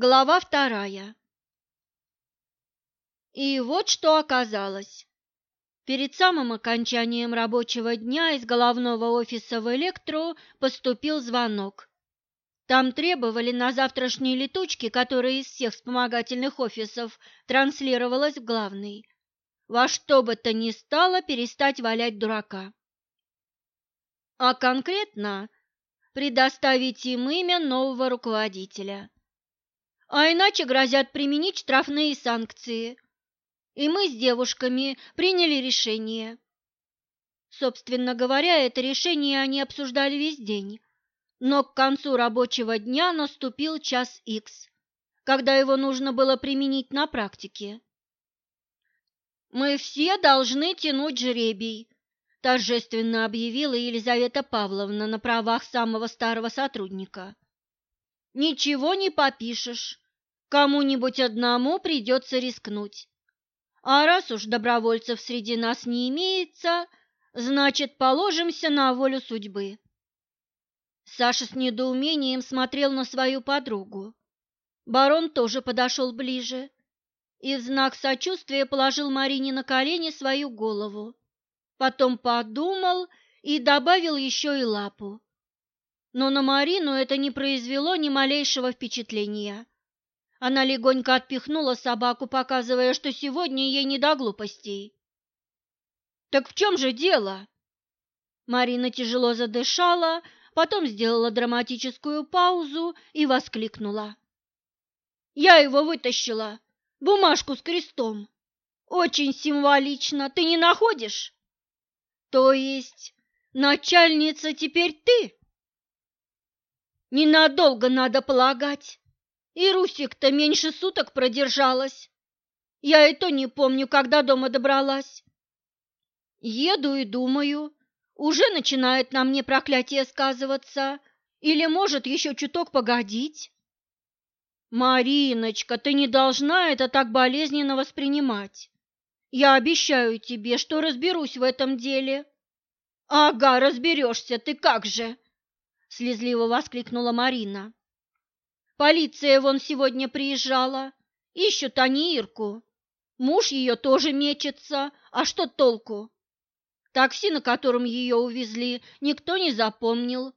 Глава вторая. И вот что оказалось. Перед самым окончанием рабочего дня из головного офиса в Электро поступил звонок. Там требовали на завтрашней летучке, которая из всех вспомогательных офисов транслировалась в главный, во что бы то ни стало перестать валять дурака. А конкретно предоставить им имя нового руководителя – а иначе грозят применить штрафные санкции. И мы с девушками приняли решение. Собственно говоря, это решение они обсуждали весь день. Но к концу рабочего дня наступил час икс, когда его нужно было применить на практике. «Мы все должны тянуть жребий», – торжественно объявила Елизавета Павловна на правах самого старого сотрудника. Ничего не попишешь. Кому-нибудь одному придется рискнуть. А раз уж добровольцев среди нас не имеется, значит, положимся на волю судьбы. Саша с недоумением смотрел на свою подругу. Барон тоже подошел ближе и в знак сочувствия положил Марине на колени свою голову. Потом подумал и добавил еще и лапу но на Марину это не произвело ни малейшего впечатления. Она легонько отпихнула собаку, показывая, что сегодня ей не до глупостей. «Так в чем же дело?» Марина тяжело задышала, потом сделала драматическую паузу и воскликнула. «Я его вытащила! Бумажку с крестом! Очень символично, ты не находишь?» «То есть начальница теперь ты?» Ненадолго надо полагать. И Русик-то меньше суток продержалась. Я и то не помню, когда дома добралась. Еду и думаю, уже начинает на мне проклятие сказываться, или может еще чуток погодить. Мариночка, ты не должна это так болезненно воспринимать. Я обещаю тебе, что разберусь в этом деле. Ага, разберешься, ты как же, слезливо воскликнула Марина. Полиция вон сегодня приезжала. Ищут они Ирку. Муж ее тоже мечется. А что толку? Такси, на котором ее увезли, никто не запомнил.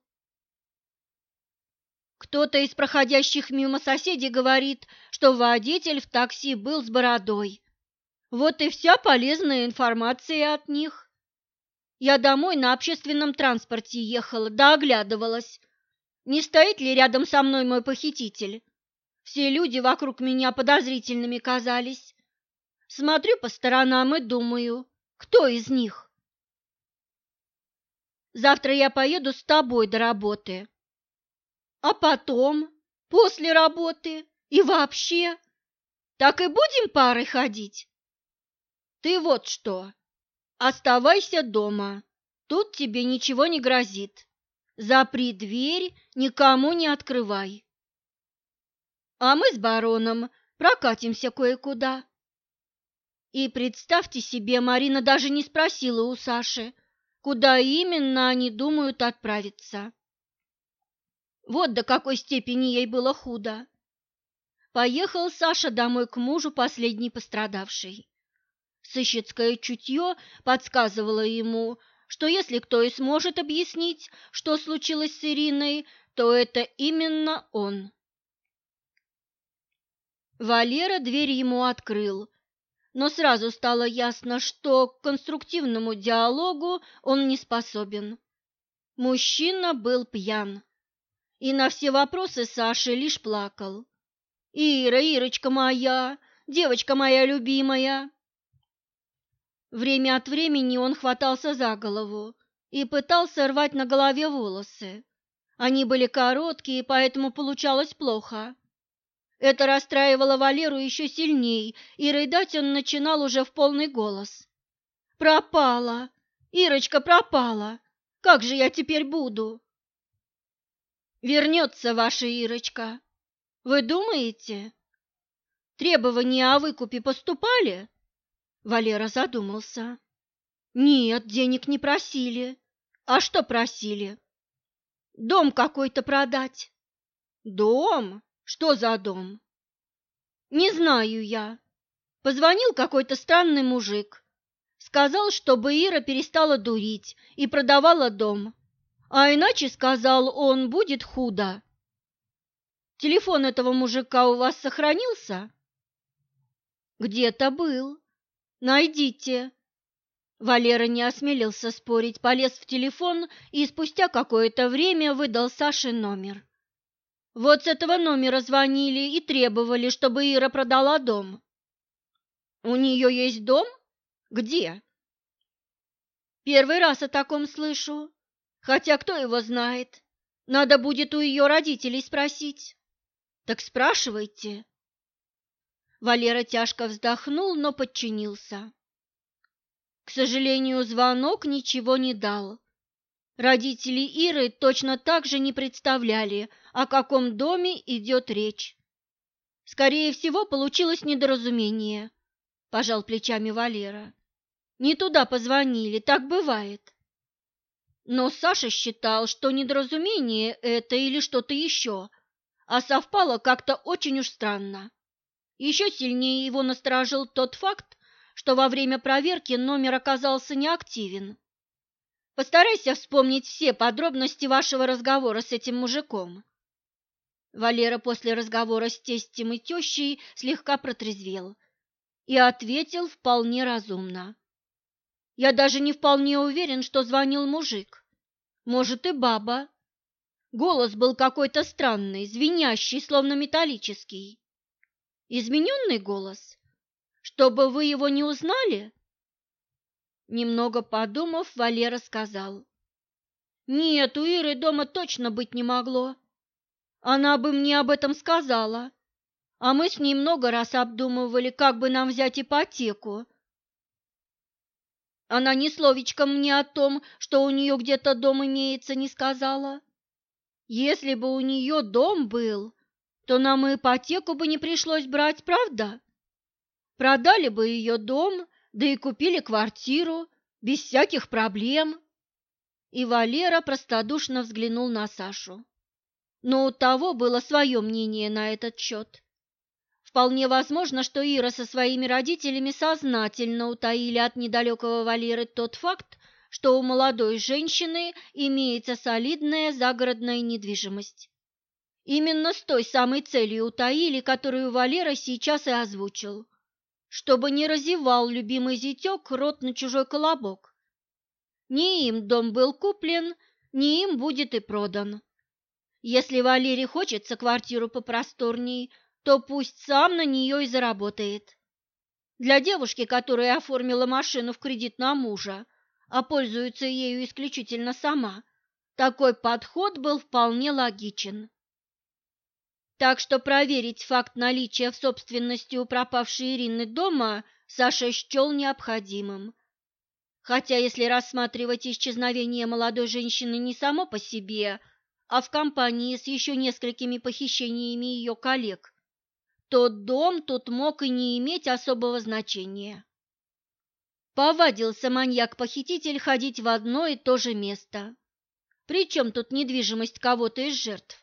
Кто-то из проходящих мимо соседей говорит, что водитель в такси был с бородой. Вот и вся полезная информация от них. Я домой на общественном транспорте ехала, да оглядывалась. Не стоит ли рядом со мной мой похититель? Все люди вокруг меня подозрительными казались. Смотрю по сторонам и думаю, кто из них? Завтра я поеду с тобой до работы. А потом, после работы и вообще, так и будем парой ходить? Ты вот что, Оставайся дома. Тут тебе ничего не грозит. Запри дверь, никому не открывай. А мы с бароном прокатимся кое-куда. И представьте себе, Марина даже не спросила у Саши, куда именно они думают отправиться. Вот до какой степени ей было худо. Поехал Саша домой к мужу, последний пострадавший. Сыщицкое чутье подсказывало ему, что если кто и сможет объяснить, что случилось с Ириной, то это именно он. Валера дверь ему открыл, но сразу стало ясно, что к конструктивному диалогу он не способен. Мужчина был пьян и на все вопросы Саши лишь плакал. «Ира, Ирочка моя, девочка моя любимая!» Время от времени он хватался за голову и пытался рвать на голове волосы. Они были короткие, поэтому получалось плохо. Это расстраивало Валеру еще сильней, и рыдать он начинал уже в полный голос. «Пропала! Ирочка пропала! Как же я теперь буду?» «Вернется ваша Ирочка. Вы думаете? Требования о выкупе поступали?» Валера задумался. Нет, денег не просили. А что просили? Дом какой-то продать. Дом? Что за дом? Не знаю я. Позвонил какой-то странный мужик. Сказал, чтобы Ира перестала дурить и продавала дом. А иначе, сказал он, будет худо. Телефон этого мужика у вас сохранился? Где-то был. Найдите. Валера не осмелился спорить, полез в телефон и спустя какое-то время выдал Саше номер. Вот с этого номера звонили и требовали, чтобы Ира продала дом. У нее есть дом? Где? Первый раз о таком слышу. Хотя кто его знает? Надо будет у ее родителей спросить. Так спрашивайте. Валера тяжко вздохнул, но подчинился. К сожалению, звонок ничего не дал. Родители Иры точно так же не представляли, о каком доме идет речь. Скорее всего, получилось недоразумение, пожал плечами Валера. Не туда позвонили, так бывает. Но Саша считал, что недоразумение это или что-то еще, а совпало как-то очень уж странно. Еще сильнее его насторожил тот факт, что во время проверки номер оказался неактивен. Постарайся вспомнить все подробности вашего разговора с этим мужиком. Валера после разговора с тестем и тещей слегка протрезвел и ответил вполне разумно. Я даже не вполне уверен, что звонил мужик. Может, и баба. Голос был какой-то странный, звенящий, словно металлический. Измененный голос? Чтобы вы его не узнали? Немного подумав, Валера сказал. Нет, у Иры дома точно быть не могло. Она бы мне об этом сказала. А мы с ней много раз обдумывали, как бы нам взять ипотеку. Она ни словечком мне о том, что у нее где-то дом имеется, не сказала. Если бы у нее дом был, то нам и ипотеку бы не пришлось брать, правда? Продали бы ее дом, да и купили квартиру, без всяких проблем. И Валера простодушно взглянул на Сашу. Но у того было свое мнение на этот счет. Вполне возможно, что Ира со своими родителями сознательно утаили от недалекого Валеры тот факт, что у молодой женщины имеется солидная загородная недвижимость. Именно с той самой целью утаили, которую Валера сейчас и озвучил, чтобы не разевал любимый зятек рот на чужой колобок. Не им дом был куплен, не им будет и продан. Если Валере хочется квартиру попросторней, то пусть сам на нее и заработает. Для девушки, которая оформила машину в кредит на мужа, а пользуется ею исключительно сама, такой подход был вполне логичен. Так что проверить факт наличия в собственности у пропавшей Ирины дома Саша счел необходимым. Хотя если рассматривать исчезновение молодой женщины не само по себе, а в компании с еще несколькими похищениями ее коллег, то дом тут мог и не иметь особого значения. Повадился маньяк-похититель ходить в одно и то же место. Причем тут недвижимость кого-то из жертв?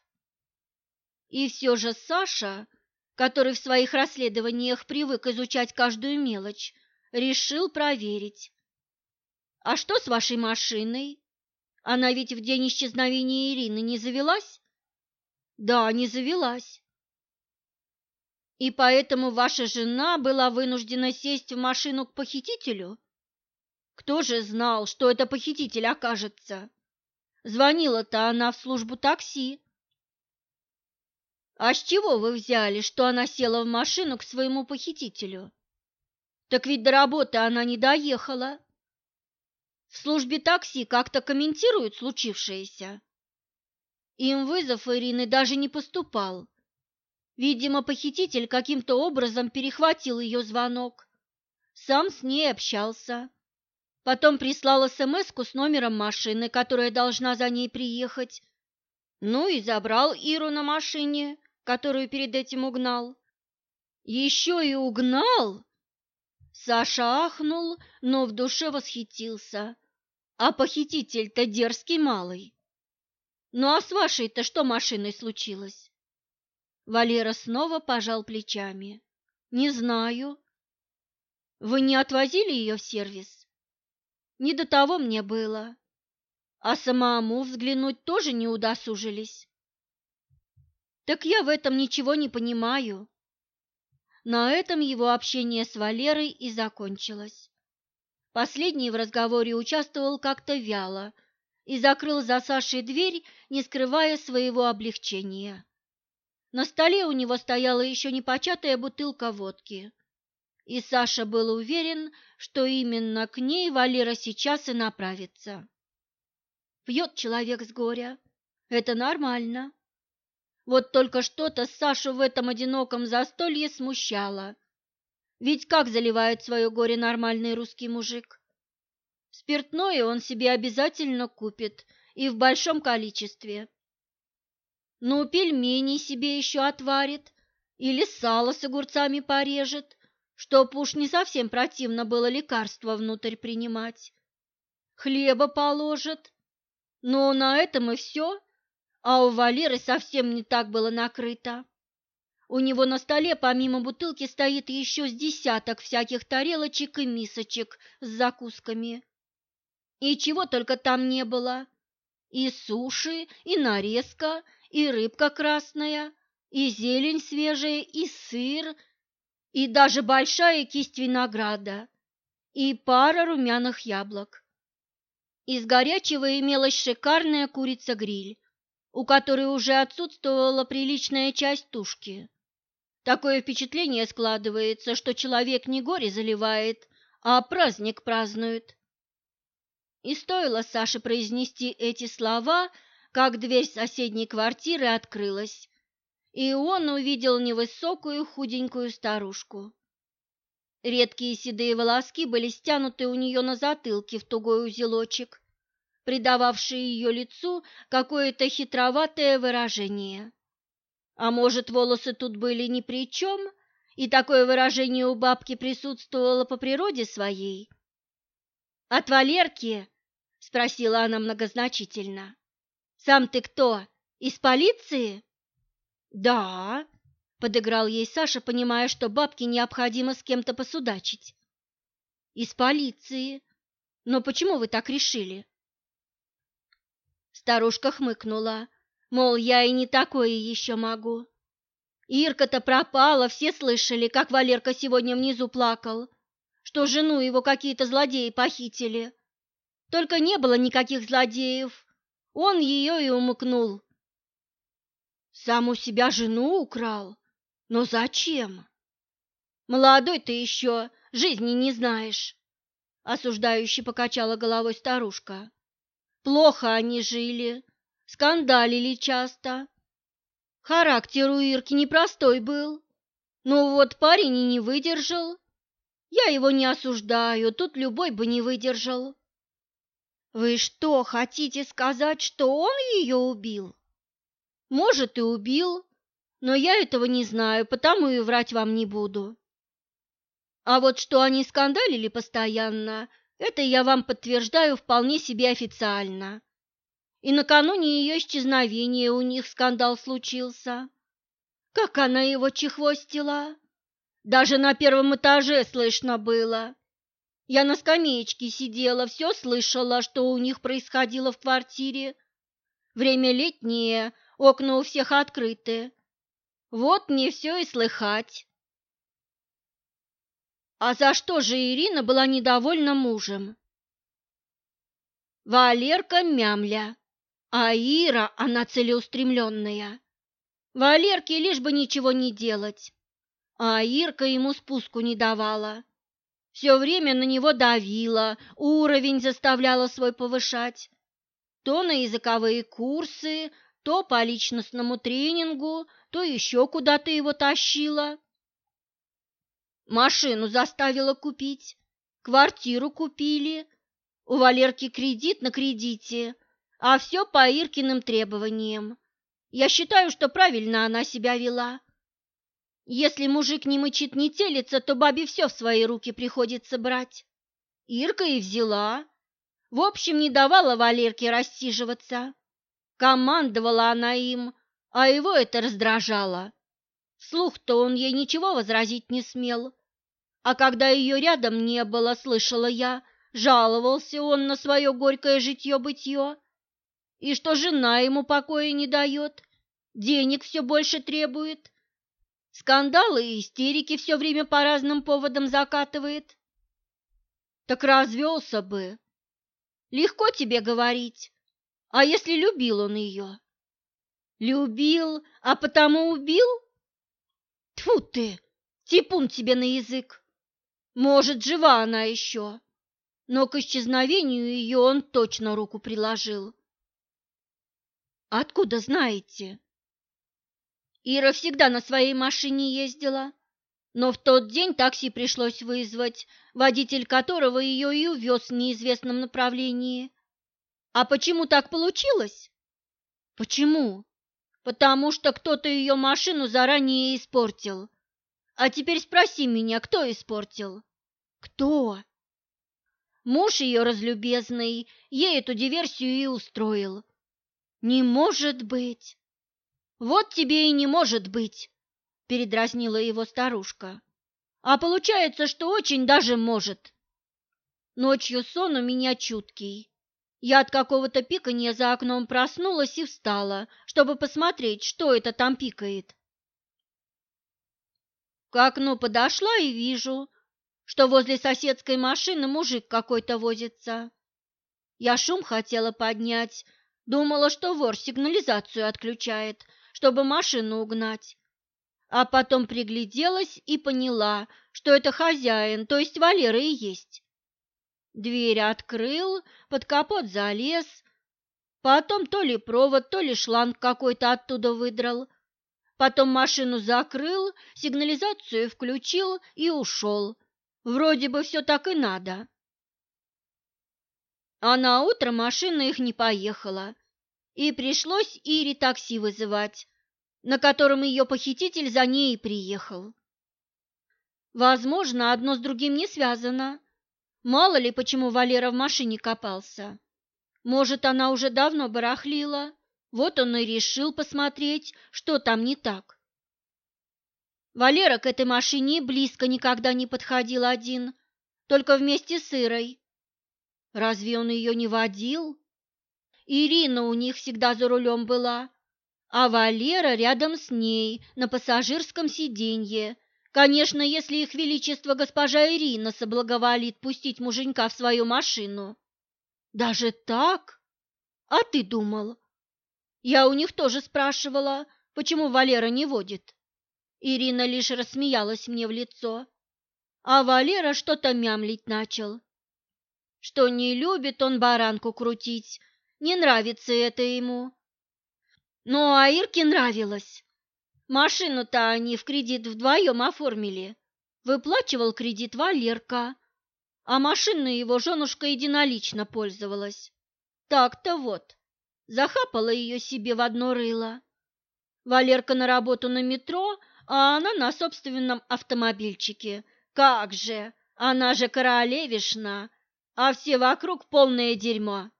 И все же Саша, который в своих расследованиях привык изучать каждую мелочь, решил проверить. «А что с вашей машиной? Она ведь в день исчезновения Ирины не завелась?» «Да, не завелась. И поэтому ваша жена была вынуждена сесть в машину к похитителю? Кто же знал, что это похититель окажется? Звонила-то она в службу такси. А с чего вы взяли, что она села в машину к своему похитителю? Так ведь до работы она не доехала. В службе такси как-то комментируют случившееся. Им вызов Ирины даже не поступал. Видимо, похититель каким-то образом перехватил ее звонок. Сам с ней общался. Потом прислал смс с номером машины, которая должна за ней приехать. Ну и забрал Иру на машине, которую перед этим угнал. Еще и угнал? Саша ахнул, но в душе восхитился. А похититель-то дерзкий малый. Ну а с вашей-то что машиной случилось? Валера снова пожал плечами. Не знаю. Вы не отвозили ее в сервис? Не до того мне было. А самому взглянуть тоже не удосужились. Так я в этом ничего не понимаю. На этом его общение с Валерой и закончилось. Последний в разговоре участвовал как-то вяло и закрыл за Сашей дверь, не скрывая своего облегчения. На столе у него стояла еще непочатая бутылка водки, и Саша был уверен, что именно к ней Валера сейчас и направится. Пьет человек с горя. Это нормально. Вот только что-то Сашу в этом одиноком застолье смущало. Ведь как заливает свое горе нормальный русский мужик? Спиртное он себе обязательно купит и в большом количестве. Ну, пельмени себе еще отварит или сало с огурцами порежет, чтоб уж не совсем противно было лекарство внутрь принимать. Хлеба положит, но на этом и все, а у Валеры совсем не так было накрыто. У него на столе помимо бутылки стоит еще с десяток всяких тарелочек и мисочек с закусками. И чего только там не было. И суши, и нарезка, и рыбка красная, и зелень свежая, и сыр, и даже большая кисть винограда, и пара румяных яблок. Из горячего имелась шикарная курица-гриль, у которой уже отсутствовала приличная часть тушки. Такое впечатление складывается, что человек не горе заливает, а праздник празднует. И стоило Саше произнести эти слова, как дверь соседней квартиры открылась, и он увидел невысокую худенькую старушку. Редкие седые волоски были стянуты у нее на затылке в тугой узелочек, придававший ее лицу какое-то хитроватое выражение. А может, волосы тут были ни при чем, и такое выражение у бабки присутствовало по природе своей? «От Валерки?» — спросила она многозначительно. «Сам ты кто, из полиции?» «Да», — подыграл ей Саша, понимая, что бабке необходимо с кем-то посудачить. «Из полиции. Но почему вы так решили?» Старушка хмыкнула, мол, я и не такое еще могу. Ирка-то пропала, все слышали, как Валерка сегодня внизу плакал, что жену его какие-то злодеи похитили. Только не было никаких злодеев, он ее и умыкнул. Сам у себя жену украл? Но зачем? Молодой ты еще, жизни не знаешь. Осуждающе покачала головой старушка. Плохо они жили, скандалили часто. Характер у Ирки непростой был. Но вот парень и не выдержал. Я его не осуждаю, тут любой бы не выдержал. Вы что, хотите сказать, что он ее убил? Может, и убил, но я этого не знаю, потому и врать вам не буду. А вот что они скандалили постоянно, это я вам подтверждаю вполне себе официально. И накануне ее исчезновения у них скандал случился. Как она его чехвостила! Даже на первом этаже слышно было. Я на скамеечке сидела, все слышала, что у них происходило в квартире. Время летнее, окна у всех открыты. Вот мне все и слыхать. А за что же Ирина была недовольна мужем? Валерка мямля, а Ира, она целеустремленная. Валерке лишь бы ничего не делать, а Ирка ему спуску не давала. Все время на него давила, уровень заставляла свой повышать. То на языковые курсы, то по личностному тренингу, то еще куда-то его тащила. Машину заставила купить, квартиру купили, у Валерки кредит на кредите, а все по Иркиным требованиям. Я считаю, что правильно она себя вела. Если мужик не мычит, не телится, то бабе все в свои руки приходится брать. Ирка и взяла. В общем, не давала Валерке рассиживаться. Командовала она им, а его это раздражало. Вслух-то он ей ничего возразить не смел. А когда ее рядом не было, слышала я, жаловался он на свое горькое житье-бытье. И что жена ему покоя не дает, денег все больше требует. Скандалы и истерики все время по разным поводам закатывает. Так развелся бы. Легко тебе говорить. А если любил он ее? Любил, а потому убил? Тьфу ты, типун тебе на язык. Может, жива она еще, но к исчезновению ее он точно руку приложил. Откуда знаете? Ира всегда на своей машине ездила, но в тот день такси пришлось вызвать, водитель которого ее и увез в неизвестном направлении. А почему так получилось? Почему? Потому что кто-то ее машину заранее испортил. А теперь спроси меня, кто испортил? Кто? Муж ее разлюбезный ей эту диверсию и устроил. Не может быть. Вот тебе и не может быть, передразнила его старушка. А получается, что очень даже может. Ночью сон у меня чуткий. Я от какого-то пиканья за окном проснулась и встала, чтобы посмотреть, что это там пикает. К окну подошла и вижу, что возле соседской машины мужик какой-то возится. Я шум хотела поднять, думала, что вор сигнализацию отключает, чтобы машину угнать. А потом пригляделась и поняла, что это хозяин, то есть Валера и есть. Дверь открыл, под капот залез, потом то ли провод, то ли шланг какой-то оттуда выдрал. Потом машину закрыл, сигнализацию включил и ушел. Вроде бы все так и надо. А на утро машина их не поехала, и пришлось Ире такси вызывать, на котором ее похититель за ней приехал. Возможно, одно с другим не связано. Мало ли, почему Валера в машине копался. Может, она уже давно барахлила, вот он и решил посмотреть, что там не так. Валера к этой машине близко никогда не подходил один, только вместе с Ирой. Разве он ее не водил? Ирина у них всегда за рулем была, а Валера рядом с ней на пассажирском сиденье, Конечно, если их величество госпожа Ирина соблаговолит пустить муженька в свою машину. Даже так? А ты думал? Я у них тоже спрашивала, почему Валера не водит. Ирина лишь рассмеялась мне в лицо, а Валера что-то мямлить начал. Что не любит он баранку крутить, не нравится это ему. Ну, а Ирке нравилось. Машину-то они в кредит вдвоем оформили. Выплачивал кредит Валерка, а машиной его женушка единолично пользовалась. Так-то вот, захапала ее себе в одно рыло. Валерка на работу на метро, а она на собственном автомобильчике. Как же, она же королевишна, а все вокруг полное дерьмо.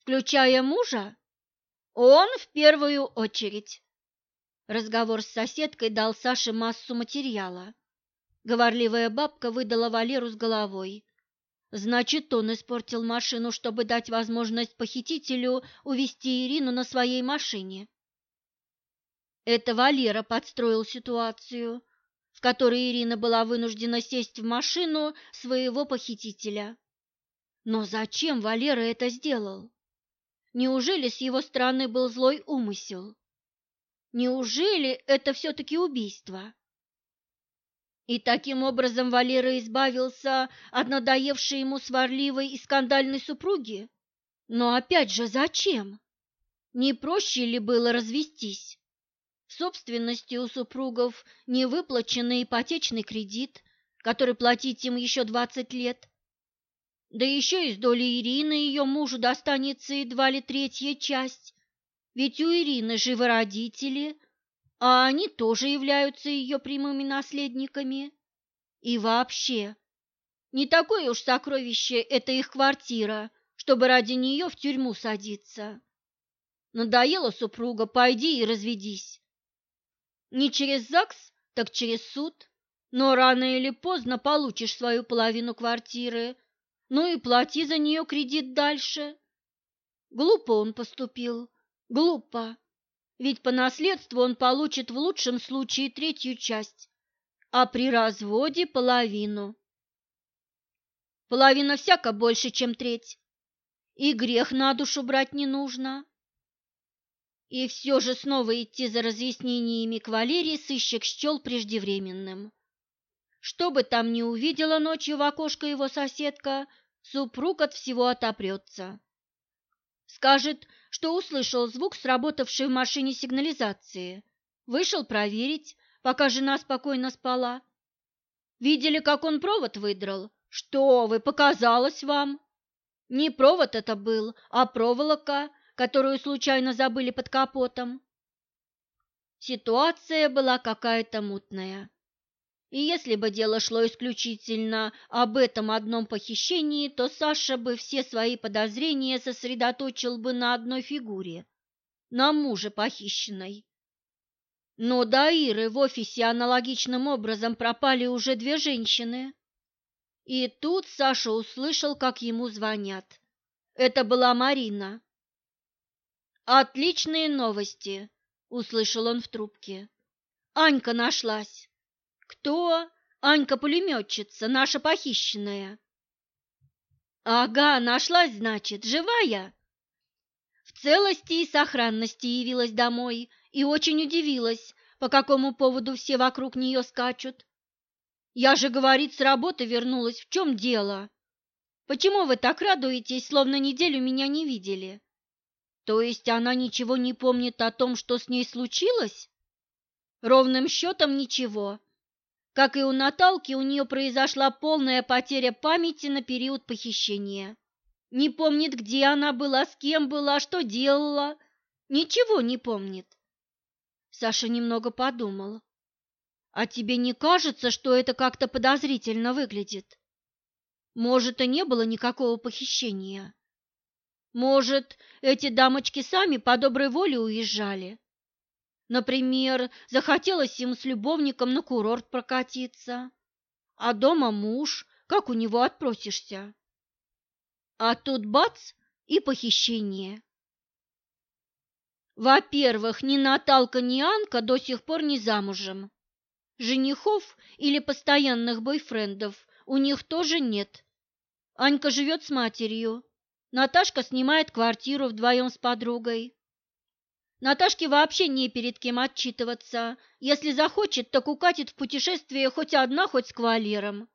Включая мужа, он в первую очередь. Разговор с соседкой дал Саше массу материала. Говорливая бабка выдала Валеру с головой. Значит, он испортил машину, чтобы дать возможность похитителю увезти Ирину на своей машине. Это Валера подстроил ситуацию, в которой Ирина была вынуждена сесть в машину своего похитителя. Но зачем Валера это сделал? Неужели с его стороны был злой умысел? Неужели это все-таки убийство? И таким образом Валера избавился от надоевшей ему сварливой и скандальной супруги? Но опять же, зачем? Не проще ли было развестись? В собственности у супругов невыплаченный ипотечный кредит, который платить им еще двадцать лет. Да еще из доли Ирины ее мужу достанется едва ли третья часть, ведь у Ирины живы родители, а они тоже являются ее прямыми наследниками. И вообще, не такое уж сокровище это их квартира, чтобы ради нее в тюрьму садиться. Надоело супруга, пойди и разведись. Не через ЗАГС, так через суд. Но рано или поздно получишь свою половину квартиры, ну и плати за нее кредит дальше. Глупо он поступил, глупо. Ведь по наследству он получит в лучшем случае третью часть, а при разводе половину. Половина всяко больше, чем треть. И грех на душу брать не нужно. И все же снова идти за разъяснениями к Валерии сыщик счел преждевременным. Что бы там ни увидела ночью в окошко его соседка, супруг от всего отопрется. Скажет, что услышал звук сработавшей в машине сигнализации. Вышел проверить, пока жена спокойно спала. Видели, как он провод выдрал? Что вы, показалось вам? Не провод это был, а проволока, которую случайно забыли под капотом. Ситуация была какая-то мутная. И если бы дело шло исключительно об этом одном похищении, то Саша бы все свои подозрения сосредоточил бы на одной фигуре – на муже похищенной. Но до Иры в офисе аналогичным образом пропали уже две женщины. И тут Саша услышал, как ему звонят. Это была Марина. «Отличные новости!» – услышал он в трубке. «Анька нашлась!» Кто? Анька-пулеметчица, наша похищенная. Ага, нашлась, значит, живая. В целости и сохранности явилась домой и очень удивилась, по какому поводу все вокруг нее скачут. Я же, говорит, с работы вернулась, в чем дело? Почему вы так радуетесь, словно неделю меня не видели? То есть она ничего не помнит о том, что с ней случилось? Ровным счетом ничего. Как и у Наталки, у нее произошла полная потеря памяти на период похищения. Не помнит, где она была, с кем была, что делала. Ничего не помнит. Саша немного подумал. А тебе не кажется, что это как-то подозрительно выглядит? Может, и не было никакого похищения? Может, эти дамочки сами по доброй воле уезжали? Например, захотелось им с любовником на курорт прокатиться, а дома муж, как у него отпросишься? А тут бац и похищение. Во-первых, ни Наталка, ни Анка до сих пор не замужем. Женихов или постоянных бойфрендов у них тоже нет. Анька живет с матерью. Наташка снимает квартиру вдвоем с подругой. Наташке вообще не перед кем отчитываться. Если захочет, так укатит в путешествие хоть одна, хоть с кавалером.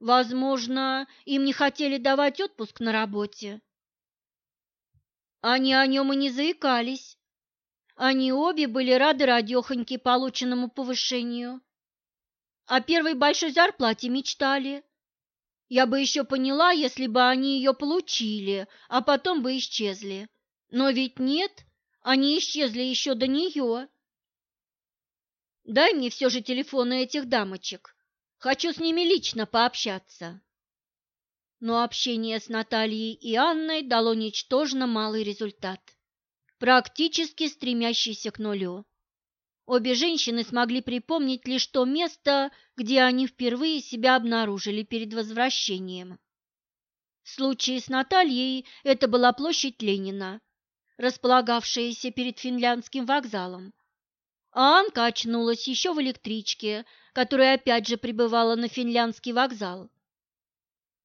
Возможно, им не хотели давать отпуск на работе. Они о нем и не заикались. Они обе были рады радехоньке полученному повышению. О первой большой зарплате мечтали. Я бы еще поняла, если бы они ее получили, а потом бы исчезли. Но ведь нет, они исчезли еще до нее. Дай мне все же телефоны этих дамочек. Хочу с ними лично пообщаться. Но общение с Натальей и Анной дало ничтожно малый результат, практически стремящийся к нулю. Обе женщины смогли припомнить лишь то место, где они впервые себя обнаружили перед возвращением. В случае с Натальей это была площадь Ленина, располагавшаяся перед финляндским вокзалом. А Анка очнулась еще в электричке, которая опять же прибывала на финляндский вокзал.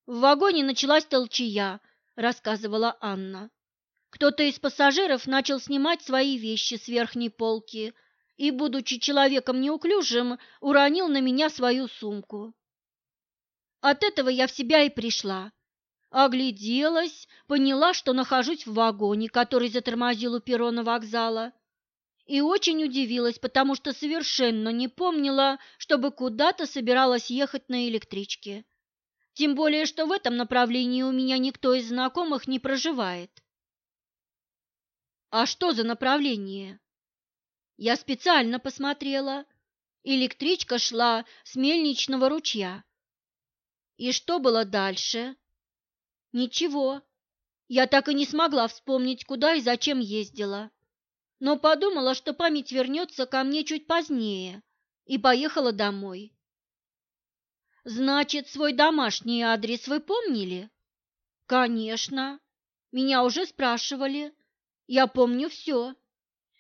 В вагоне началась толчая, рассказывала Анна. Кто-то из пассажиров начал снимать свои вещи с верхней полки и, будучи человеком неуклюжим, уронил на меня свою сумку. От этого я в себя и пришла. Огляделась, поняла, что нахожусь в вагоне, который затормозил у перрона вокзала, и очень удивилась, потому что совершенно не помнила, чтобы куда-то собиралась ехать на электричке. Тем более, что в этом направлении у меня никто из знакомых не проживает. А что за направление? Я специально посмотрела. Электричка шла с мельничного ручья. И что было дальше? Ничего. Я так и не смогла вспомнить, куда и зачем ездила. но подумала, что память вернется ко мне чуть позднее, и поехала домой. Значит, свой домашний адрес вы помнили? Конечно. Меня уже спрашивали. Я помню все.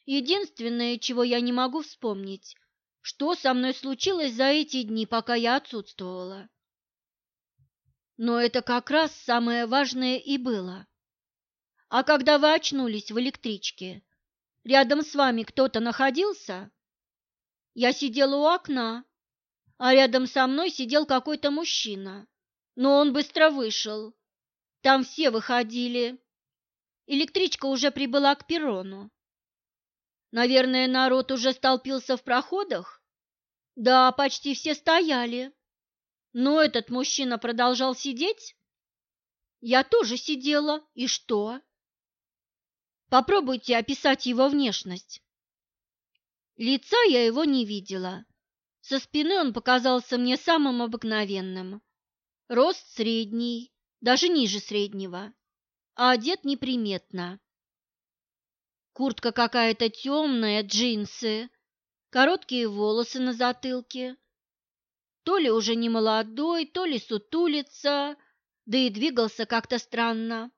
Единственное, чего я не могу вспомнить, что со мной случилось за эти дни, пока я отсутствовала. Но это как раз самое важное и было. А когда вы очнулись в электричке, рядом с вами кто-то находился? Я сидела у окна, а рядом со мной сидел какой-то мужчина. Но он быстро вышел. Там все выходили. Электричка уже прибыла к перрону. Наверное, народ уже столпился в проходах? Да, почти все стояли. Но этот мужчина продолжал сидеть? Я тоже сидела. И что? Попробуйте описать его внешность. Лица я его не видела. Со спины он показался мне самым обыкновенным. Рост средний, даже ниже среднего, а одет неприметно. Куртка какая-то темная, джинсы, короткие волосы на затылке. То ли уже не молодой, то ли сутулица, да и двигался как-то странно.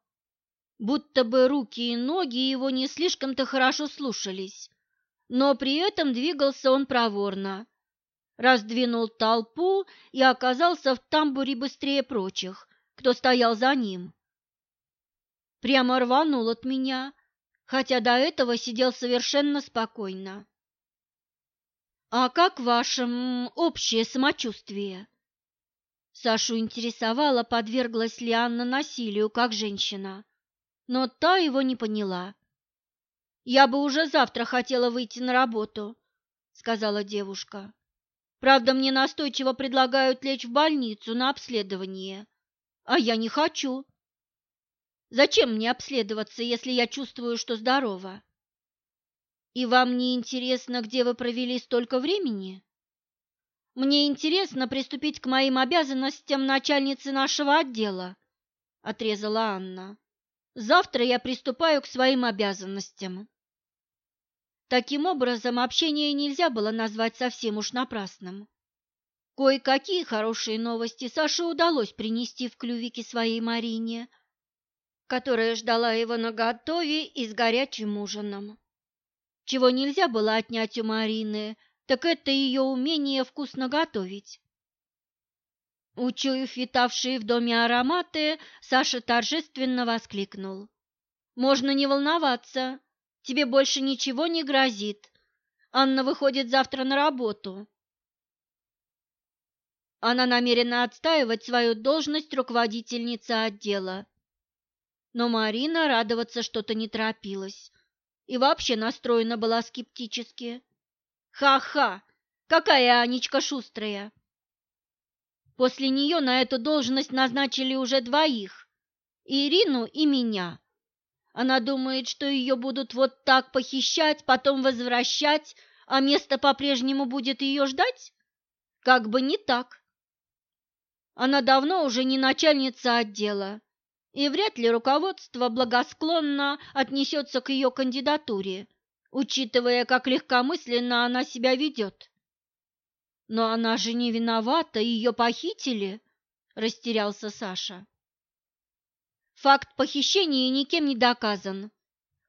Будто бы руки и ноги его не слишком-то хорошо слушались, но при этом двигался он проворно. Раздвинул толпу и оказался в тамбуре быстрее прочих, кто стоял за ним. Прямо рванул от меня, хотя до этого сидел совершенно спокойно. «А как ваше общее самочувствие?» Сашу интересовало, подверглась ли Анна насилию как женщина, но та его не поняла. «Я бы уже завтра хотела выйти на работу», — сказала девушка. «Правда, мне настойчиво предлагают лечь в больницу на обследование, а я не хочу. Зачем мне обследоваться, если я чувствую, что здорова? И вам не интересно, где вы провели столько времени? Мне интересно приступить к моим обязанностям начальницы нашего отдела, отрезала Анна. Завтра я приступаю к своим обязанностям. Таким образом, общение нельзя было назвать совсем уж напрасным. Кое-какие хорошие новости Саше удалось принести в клювике своей Марине, которая ждала его наготове и с горячим ужином. Чего нельзя было отнять у Марины, так это ее умение вкусно готовить. Учуяв витавшие в доме ароматы, Саша торжественно воскликнул. «Можно не волноваться, тебе больше ничего не грозит. Анна выходит завтра на работу. Она намерена отстаивать свою должность руководительницы отдела. Но Марина радоваться что-то не торопилась и вообще настроена была скептически. Ха-ха! Какая Анечка шустрая! После нее на эту должность назначили уже двоих – Ирину и меня. Она думает, что ее будут вот так похищать, потом возвращать, а место по-прежнему будет ее ждать? Как бы не так. Она давно уже не начальница отдела, и вряд ли руководство благосклонно отнесется к ее кандидатуре, учитывая, как легкомысленно она себя ведет. Но она же не виновата, ее похитили, растерялся Саша. Факт похищения никем не доказан.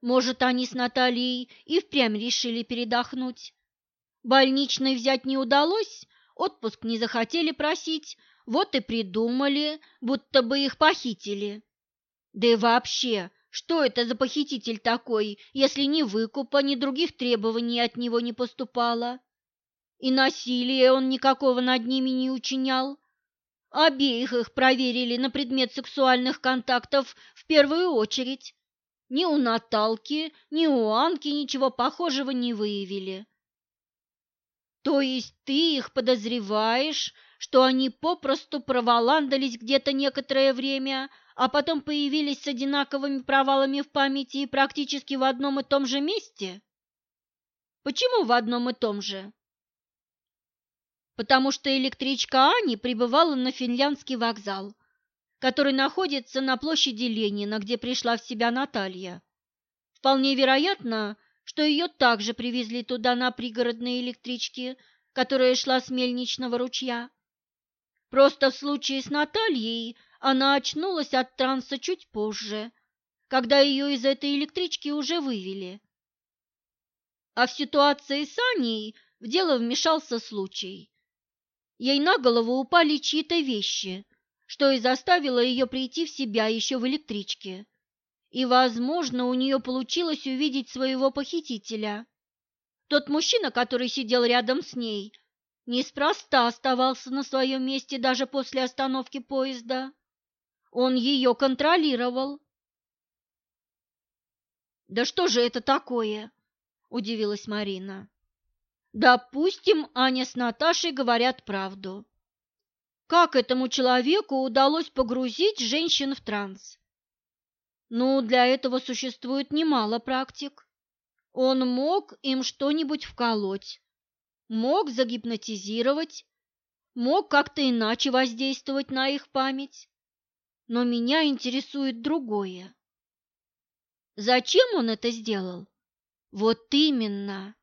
Может, они с Натальей и впрямь решили передохнуть. Больничный взять не удалось, отпуск не захотели просить, вот и придумали, будто бы их похитили. Да и вообще, что это за похититель такой, если ни выкупа, ни других требований от него не поступало? И насилия он никакого над ними не учинял. Обеих их проверили на предмет сексуальных контактов в первую очередь. Ни у Наталки, ни у Анки ничего похожего не выявили. То есть ты их подозреваешь, что они попросту проволандались где-то некоторое время, а потом появились с одинаковыми провалами в памяти и практически в одном и том же месте? Почему в одном и том же? Потому что электричка Ани прибывала на финляндский вокзал, который находится на площади Ленина, где пришла в себя Наталья. Вполне вероятно, что ее также привезли туда на пригородной электричке, которая шла с мельничного ручья. Просто в случае с Натальей она очнулась от транса чуть позже, когда ее из этой электрички уже вывели. А в ситуации с Аней в дело вмешался случай. Ей на голову упали чьи-то вещи, что и заставило ее прийти в себя еще в электричке. И, возможно, у нее получилось увидеть своего похитителя. Тот мужчина, который сидел рядом с ней, неспроста оставался на своем месте даже после остановки поезда. Он ее контролировал. «Да что же это такое?» – удивилась Марина. «Допустим, Аня с Наташей говорят правду. Как этому человеку удалось погрузить женщин в транс? Ну, для этого существует немало практик. Он мог им что-нибудь вколоть, мог загипнотизировать, мог как-то иначе воздействовать на их память. Но меня интересует другое. Зачем он это сделал? Вот именно,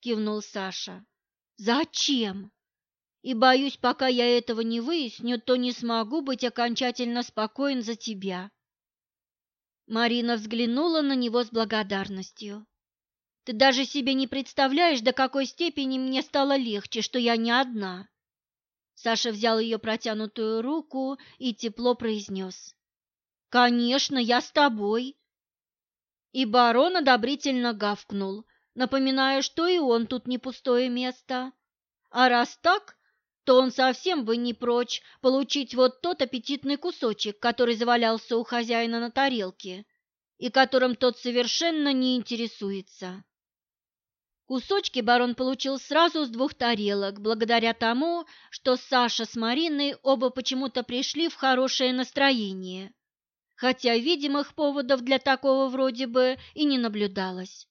кивнул Саша. Зачем? И боюсь, пока я этого не выясню, то не смогу быть окончательно спокоен за тебя. Марина взглянула на него с благодарностью. Ты даже себе не представляешь, до какой степени мне стало легче, что я не одна. Саша взял ее протянутую руку и тепло произнес. «Конечно, я с тобой». И барон одобрительно гавкнул, напоминая, что и он тут не пустое место. А раз так, то он совсем бы не прочь получить вот тот аппетитный кусочек, который завалялся у хозяина на тарелке и которым тот совершенно не интересуется. Кусочки барон получил сразу с двух тарелок, благодаря тому, что Саша с Мариной оба почему-то пришли в хорошее настроение, хотя видимых поводов для такого вроде бы и не наблюдалось.